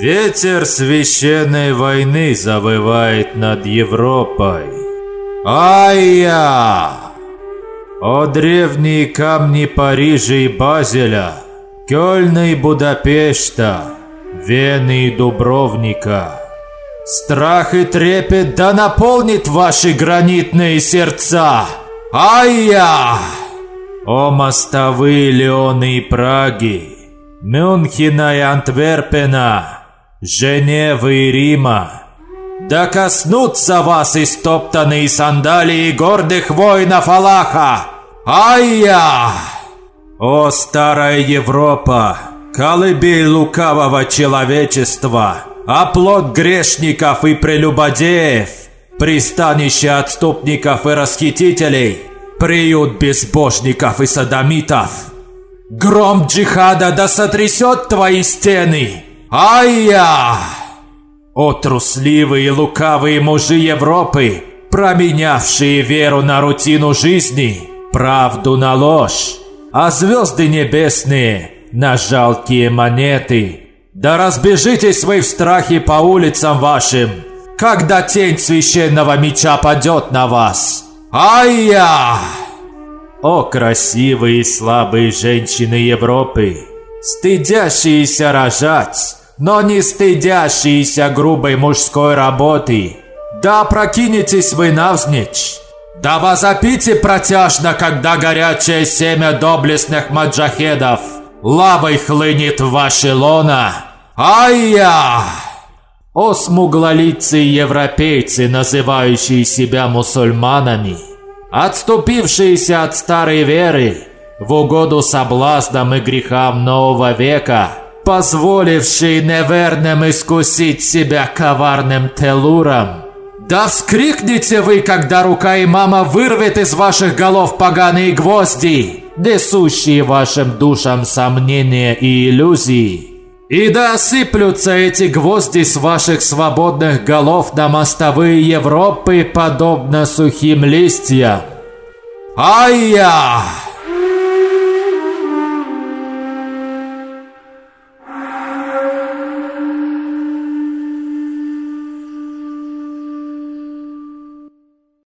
Ветер священной войны завывает над Европой. Ай-я! О древние камни Парижа и Базеля, Кёльна и Будапешта, Вены и Дубровника. Страх и трепет да наполнит ваши гранитные сердца. Ай-я! О мостовые Леоны и Праги, Мюнхена и Антверпена, Женевы и Рима. Да коснутся вас истоптанные сандалии гордых воинов Аллаха! Ай-я! О старая Европа, колыбель лукавого человечества, оплот грешников и прелюбодеев, пристанище отступников и расхитителей, приют безбожников и садомитов. Гром джихада да сотрясет твои стены! Ай-я! О трусливые и лукавые мужи Европы, променявшие веру на рутину жизни, правду на ложь, а звезды небесные на жалкие монеты. Да разбежитесь вы в страхе по улицам вашим, когда тень священного меча падет на вас. Ай-я! О, красивые и слабые женщины Европы, стыдящиеся рожать, но не стыдящиеся грубой мужской работы. Да прокинетесь вы навзничь, да возопите протяжно, когда горячее семя доблестных маджахедов лавой хлынет в ваши лона. Ай-я! О смуглолицые европейцы, называющие себя мусульманами, отступившиеся от старой веры в угоду соблазнам и грехам нового века, позволившие неверным искусить себя коварным телуром. Да вскрикните вы, когда рука имама вырвет из ваших голов поганые гвозди, несущие вашим душам сомнения и иллюзии. И да осыплются эти гвозди с ваших свободных голов на мостовые Европы, подобно сухим листьям. Ай-я!